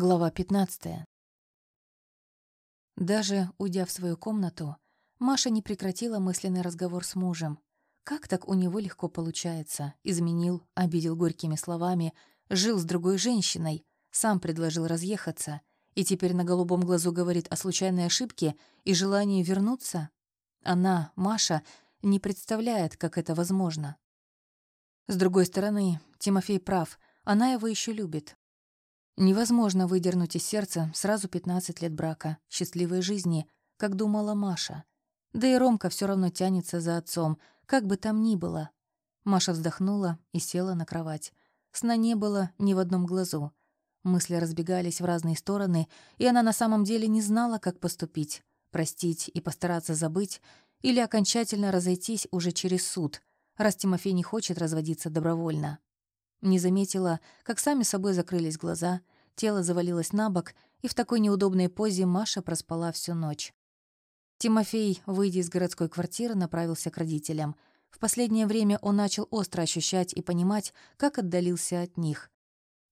Глава 15. Даже уйдя в свою комнату, Маша не прекратила мысленный разговор с мужем. Как так у него легко получается? Изменил, обидел горькими словами, жил с другой женщиной, сам предложил разъехаться и теперь на голубом глазу говорит о случайной ошибке и желании вернуться? Она, Маша, не представляет, как это возможно. С другой стороны, Тимофей прав, она его еще любит, Невозможно выдернуть из сердца сразу 15 лет брака, счастливой жизни, как думала Маша. Да и Ромка все равно тянется за отцом, как бы там ни было. Маша вздохнула и села на кровать. Сна не было ни в одном глазу. Мысли разбегались в разные стороны, и она на самом деле не знала, как поступить. Простить и постараться забыть или окончательно разойтись уже через суд, раз Тимофей не хочет разводиться добровольно. Не заметила, как сами собой закрылись глаза, тело завалилось на бок, и в такой неудобной позе Маша проспала всю ночь. Тимофей, выйдя из городской квартиры, направился к родителям. В последнее время он начал остро ощущать и понимать, как отдалился от них.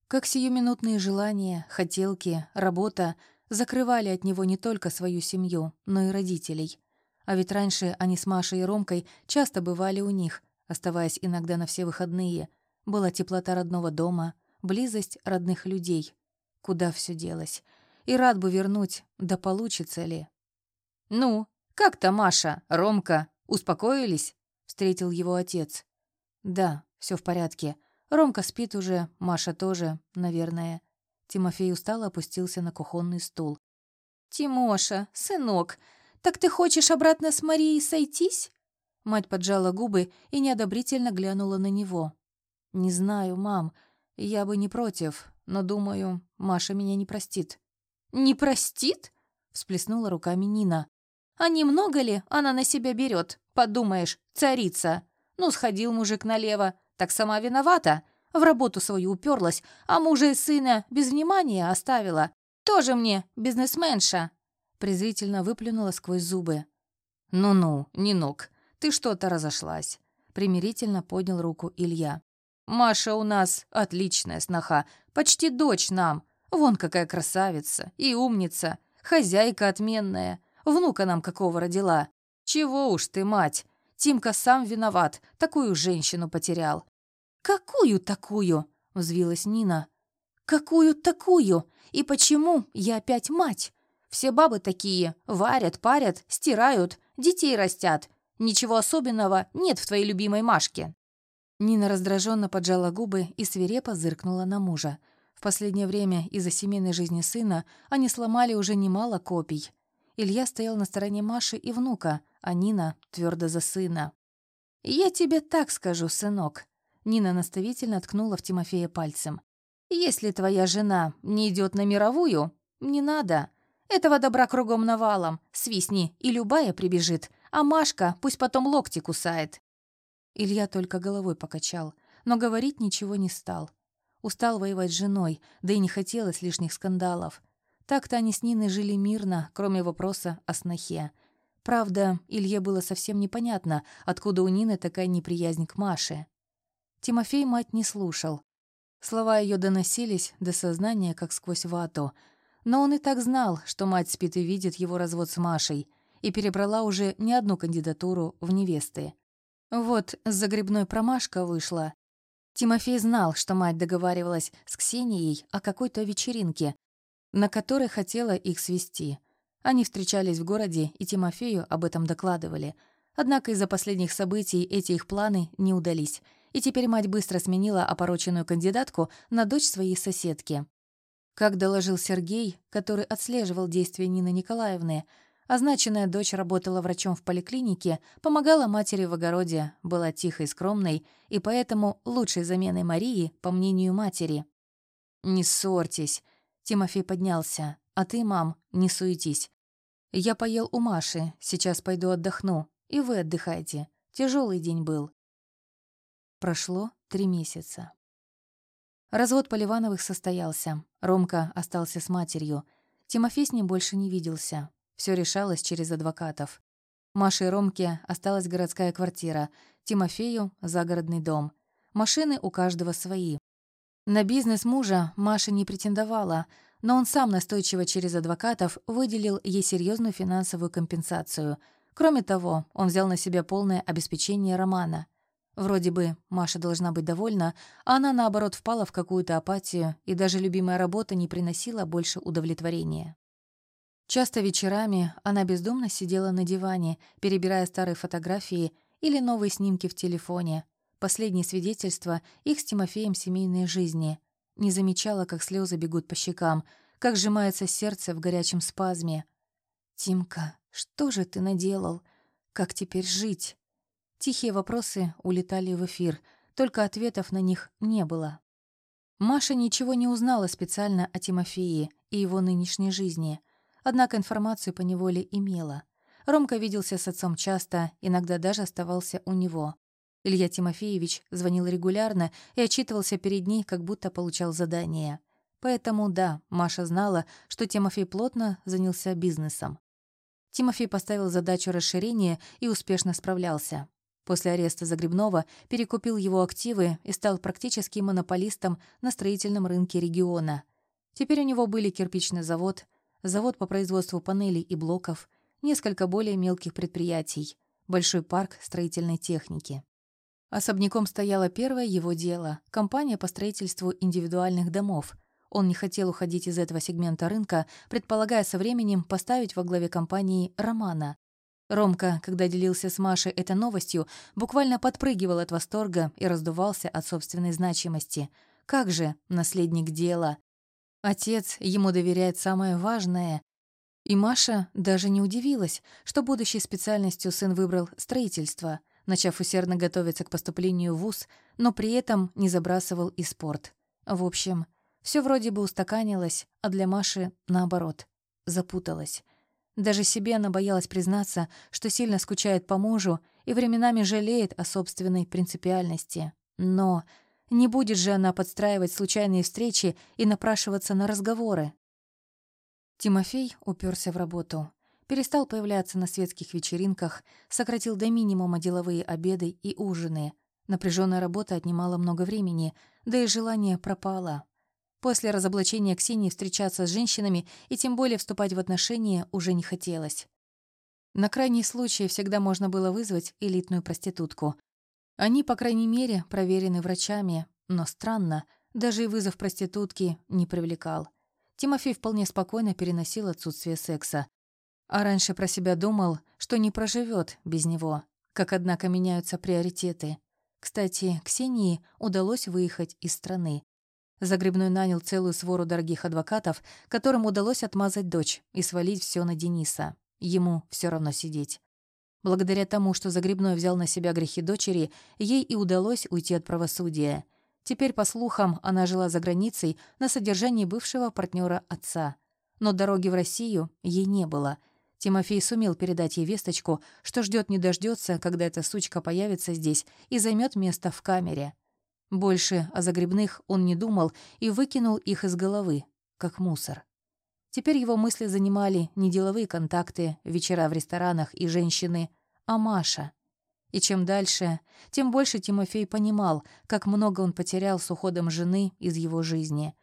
Как сиюминутные желания, хотелки, работа закрывали от него не только свою семью, но и родителей. А ведь раньше они с Машей и Ромкой часто бывали у них, оставаясь иногда на все выходные — была теплота родного дома, близость родных людей. Куда все делось? И рад бы вернуть, да получится ли? «Ну, как-то Маша, Ромка, успокоились?» — встретил его отец. «Да, все в порядке. Ромка спит уже, Маша тоже, наверное». Тимофей устало опустился на кухонный стул. «Тимоша, сынок, так ты хочешь обратно с Марией сойтись?» Мать поджала губы и неодобрительно глянула на него. «Не знаю, мам. Я бы не против, но, думаю, Маша меня не простит». «Не простит?» — всплеснула руками Нина. «А немного ли она на себя берет? Подумаешь, царица. Ну, сходил мужик налево, так сама виновата. В работу свою уперлась, а мужа и сына без внимания оставила. Тоже мне бизнесменша!» Презрительно выплюнула сквозь зубы. «Ну-ну, Нинок, ты что-то разошлась», — примирительно поднял руку Илья. Маша у нас отличная сноха, почти дочь нам. Вон какая красавица и умница, хозяйка отменная. Внука нам какого родила. Чего уж ты, мать, Тимка сам виноват, такую женщину потерял. «Какую такую?» — взвилась Нина. «Какую такую? И почему я опять мать? Все бабы такие, варят, парят, стирают, детей растят. Ничего особенного нет в твоей любимой Машке». Нина раздраженно поджала губы и свирепо зыркнула на мужа. В последнее время из-за семейной жизни сына они сломали уже немало копий. Илья стоял на стороне Маши и внука, а Нина твердо за сына. «Я тебе так скажу, сынок», — Нина наставительно ткнула в Тимофея пальцем. «Если твоя жена не идет на мировую, не надо. Этого добра кругом навалом, свистни, и любая прибежит, а Машка пусть потом локти кусает». Илья только головой покачал, но говорить ничего не стал. Устал воевать с женой, да и не хотелось лишних скандалов. Так-то они с Ниной жили мирно, кроме вопроса о снохе. Правда, Илье было совсем непонятно, откуда у Нины такая неприязнь к Маше. Тимофей мать не слушал. Слова ее доносились до сознания, как сквозь вату. Но он и так знал, что мать спит и видит его развод с Машей, и перебрала уже не одну кандидатуру в невесты. Вот загребной промашка вышла. Тимофей знал, что мать договаривалась с Ксенией о какой-то вечеринке, на которой хотела их свести. Они встречались в городе, и Тимофею об этом докладывали. Однако из-за последних событий эти их планы не удались, и теперь мать быстро сменила опороченную кандидатку на дочь своей соседки. Как доложил Сергей, который отслеживал действия Нины Николаевны, Означенная дочь работала врачом в поликлинике, помогала матери в огороде, была тихой и скромной, и поэтому лучшей заменой Марии, по мнению матери. «Не ссорьтесь», — Тимофей поднялся. «А ты, мам, не суетись. Я поел у Маши, сейчас пойду отдохну, и вы отдыхайте. Тяжелый день был». Прошло три месяца. Развод Поливановых состоялся. Ромка остался с матерью. Тимофей с ним больше не виделся. Все решалось через адвокатов. Маше и Ромке осталась городская квартира, Тимофею — загородный дом. Машины у каждого свои. На бизнес мужа Маша не претендовала, но он сам настойчиво через адвокатов выделил ей серьезную финансовую компенсацию. Кроме того, он взял на себя полное обеспечение Романа. Вроде бы Маша должна быть довольна, а она, наоборот, впала в какую-то апатию, и даже любимая работа не приносила больше удовлетворения. Часто вечерами она бездумно сидела на диване, перебирая старые фотографии или новые снимки в телефоне, последние свидетельства их с Тимофеем семейной жизни. Не замечала, как слезы бегут по щекам, как сжимается сердце в горячем спазме. «Тимка, что же ты наделал? Как теперь жить?» Тихие вопросы улетали в эфир, только ответов на них не было. Маша ничего не узнала специально о Тимофее и его нынешней жизни, однако информацию по неволе имела. Ромка виделся с отцом часто, иногда даже оставался у него. Илья Тимофеевич звонил регулярно и отчитывался перед ней, как будто получал задание. Поэтому да, Маша знала, что Тимофей плотно занялся бизнесом. Тимофей поставил задачу расширения и успешно справлялся. После ареста Загребнова перекупил его активы и стал практически монополистом на строительном рынке региона. Теперь у него были кирпичный завод, завод по производству панелей и блоков, несколько более мелких предприятий, большой парк строительной техники. Особняком стояло первое его дело – компания по строительству индивидуальных домов. Он не хотел уходить из этого сегмента рынка, предполагая со временем поставить во главе компании Романа, Ромка, когда делился с Машей этой новостью, буквально подпрыгивал от восторга и раздувался от собственной значимости. Как же наследник дела? Отец ему доверяет самое важное. И Маша даже не удивилась, что будущей специальностью сын выбрал строительство, начав усердно готовиться к поступлению в ВУЗ, но при этом не забрасывал и спорт. В общем, все вроде бы устаканилось, а для Маши, наоборот, запуталось. Даже себе она боялась признаться, что сильно скучает по мужу и временами жалеет о собственной принципиальности. Но не будет же она подстраивать случайные встречи и напрашиваться на разговоры. Тимофей уперся в работу. Перестал появляться на светских вечеринках, сократил до минимума деловые обеды и ужины. Напряженная работа отнимала много времени, да и желание пропало. После разоблачения Ксении встречаться с женщинами и тем более вступать в отношения уже не хотелось. На крайний случай всегда можно было вызвать элитную проститутку. Они, по крайней мере, проверены врачами, но странно, даже и вызов проститутки не привлекал. Тимофей вполне спокойно переносил отсутствие секса. А раньше про себя думал, что не проживет без него. Как, однако, меняются приоритеты. Кстати, Ксении удалось выехать из страны. Загребной нанял целую свору дорогих адвокатов, которым удалось отмазать дочь и свалить все на Дениса. Ему все равно сидеть. Благодаря тому, что Загребной взял на себя грехи дочери, ей и удалось уйти от правосудия. Теперь, по слухам, она жила за границей на содержании бывшего партнера отца. Но дороги в Россию ей не было. Тимофей сумел передать ей весточку, что ждет не дождется, когда эта сучка появится здесь и займет место в камере. Больше о загребных он не думал и выкинул их из головы, как мусор. Теперь его мысли занимали не деловые контакты, вечера в ресторанах и женщины, а Маша. И чем дальше, тем больше Тимофей понимал, как много он потерял с уходом жены из его жизни.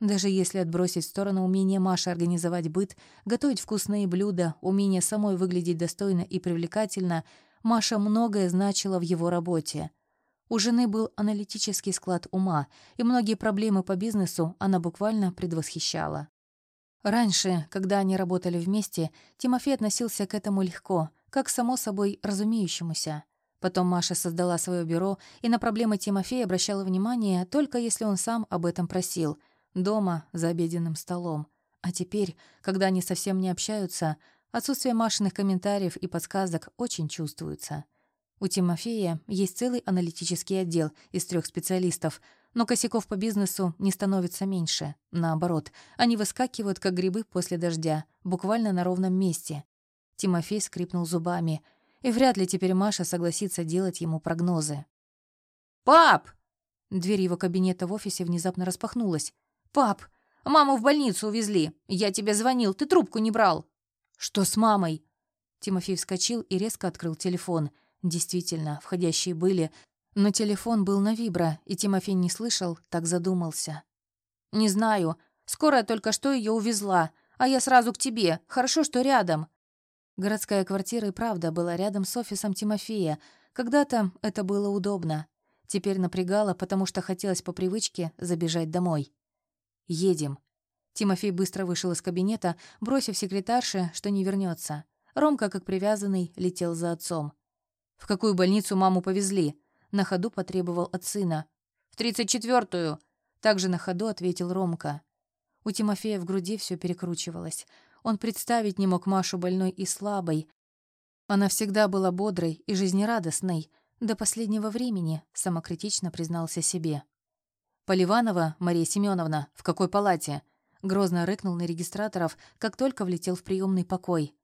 Даже если отбросить в сторону умение Маши организовать быт, готовить вкусные блюда, умение самой выглядеть достойно и привлекательно, Маша многое значила в его работе — у жены был аналитический склад ума, и многие проблемы по бизнесу она буквально предвосхищала. Раньше, когда они работали вместе, Тимофей относился к этому легко, как само собой разумеющемуся. Потом Маша создала свое бюро, и на проблемы Тимофея обращала внимание только если он сам об этом просил, дома, за обеденным столом. А теперь, когда они совсем не общаются, отсутствие Машиных комментариев и подсказок очень чувствуется. У Тимофея есть целый аналитический отдел из трех специалистов, но косяков по бизнесу не становится меньше. Наоборот, они выскакивают, как грибы после дождя, буквально на ровном месте. Тимофей скрипнул зубами, и вряд ли теперь Маша согласится делать ему прогнозы. «Пап!» Дверь его кабинета в офисе внезапно распахнулась. «Пап, маму в больницу увезли. Я тебе звонил, ты трубку не брал». «Что с мамой?» Тимофей вскочил и резко открыл телефон — Действительно, входящие были, но телефон был на вибро, и Тимофей не слышал, так задумался. «Не знаю. Скорая только что ее увезла, а я сразу к тебе. Хорошо, что рядом». Городская квартира и правда была рядом с офисом Тимофея. Когда-то это было удобно. Теперь напрягало, потому что хотелось по привычке забежать домой. «Едем». Тимофей быстро вышел из кабинета, бросив секретарше, что не вернется. Ромка, как привязанный, летел за отцом. «В какую больницу маму повезли?» На ходу потребовал от сына. «В тридцать четвертую!» Также на ходу ответил Ромка. У Тимофея в груди все перекручивалось. Он представить не мог Машу больной и слабой. Она всегда была бодрой и жизнерадостной. До последнего времени, самокритично признался себе. «Поливанова Мария Семеновна, в какой палате?» Грозно рыкнул на регистраторов, как только влетел в приемный покой.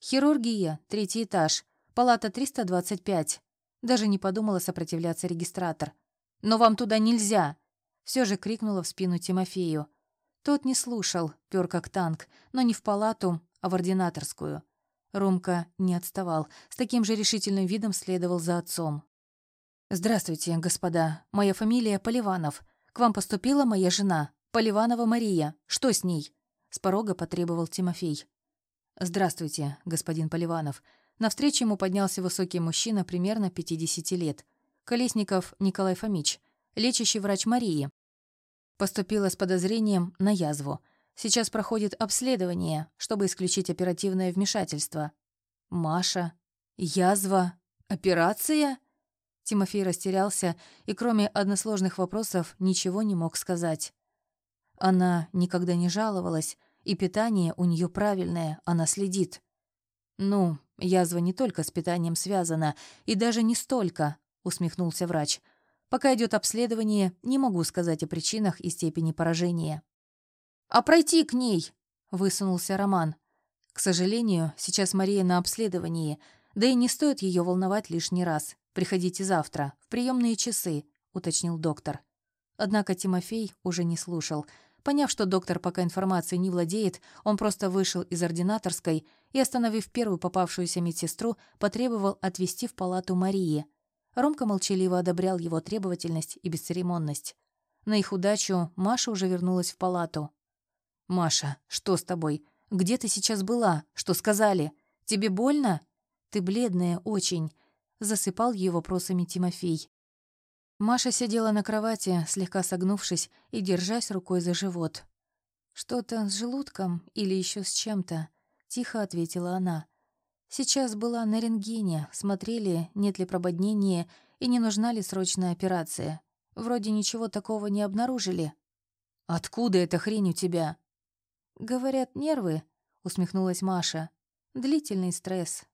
«Хирургия, третий этаж, палата 325». Даже не подумала сопротивляться регистратор. «Но вам туда нельзя!» Все же крикнула в спину Тимофею. Тот не слушал, пёр как танк, но не в палату, а в ординаторскую. Ромка не отставал, с таким же решительным видом следовал за отцом. «Здравствуйте, господа. Моя фамилия Поливанов. К вам поступила моя жена, Поливанова Мария. Что с ней?» С порога потребовал Тимофей. «Здравствуйте, господин Поливанов». Навстречу ему поднялся высокий мужчина примерно 50 лет. Колесников Николай Фомич, лечащий врач Марии. Поступила с подозрением на язву. Сейчас проходит обследование, чтобы исключить оперативное вмешательство. Маша. Язва. Операция? Тимофей растерялся и, кроме односложных вопросов, ничего не мог сказать. Она никогда не жаловалась, и питание у нее правильное, она следит. «Ну, язва не только с питанием связана, и даже не столько», — усмехнулся врач. Пока идет обследование, не могу сказать о причинах и степени поражения. «А пройти к ней?» — высунулся Роман. К сожалению, сейчас Мария на обследовании, да и не стоит ее волновать лишний раз. Приходите завтра, в приемные часы, уточнил доктор. Однако Тимофей уже не слушал. Поняв, что доктор пока информацией не владеет, он просто вышел из ординаторской и, остановив первую попавшуюся медсестру, потребовал отвезти в палату Марии — Ромка молчаливо одобрял его требовательность и бесцеремонность. На их удачу Маша уже вернулась в палату. «Маша, что с тобой? Где ты сейчас была? Что сказали? Тебе больно? Ты бледная очень», — засыпал ее вопросами Тимофей. Маша сидела на кровати, слегка согнувшись и держась рукой за живот. «Что-то с желудком или еще с чем-то», — тихо ответила она. Сейчас была на рентгене, смотрели, нет ли прободнения и не нужна ли срочная операция. Вроде ничего такого не обнаружили. «Откуда эта хрень у тебя?» «Говорят, нервы», — усмехнулась Маша. «Длительный стресс.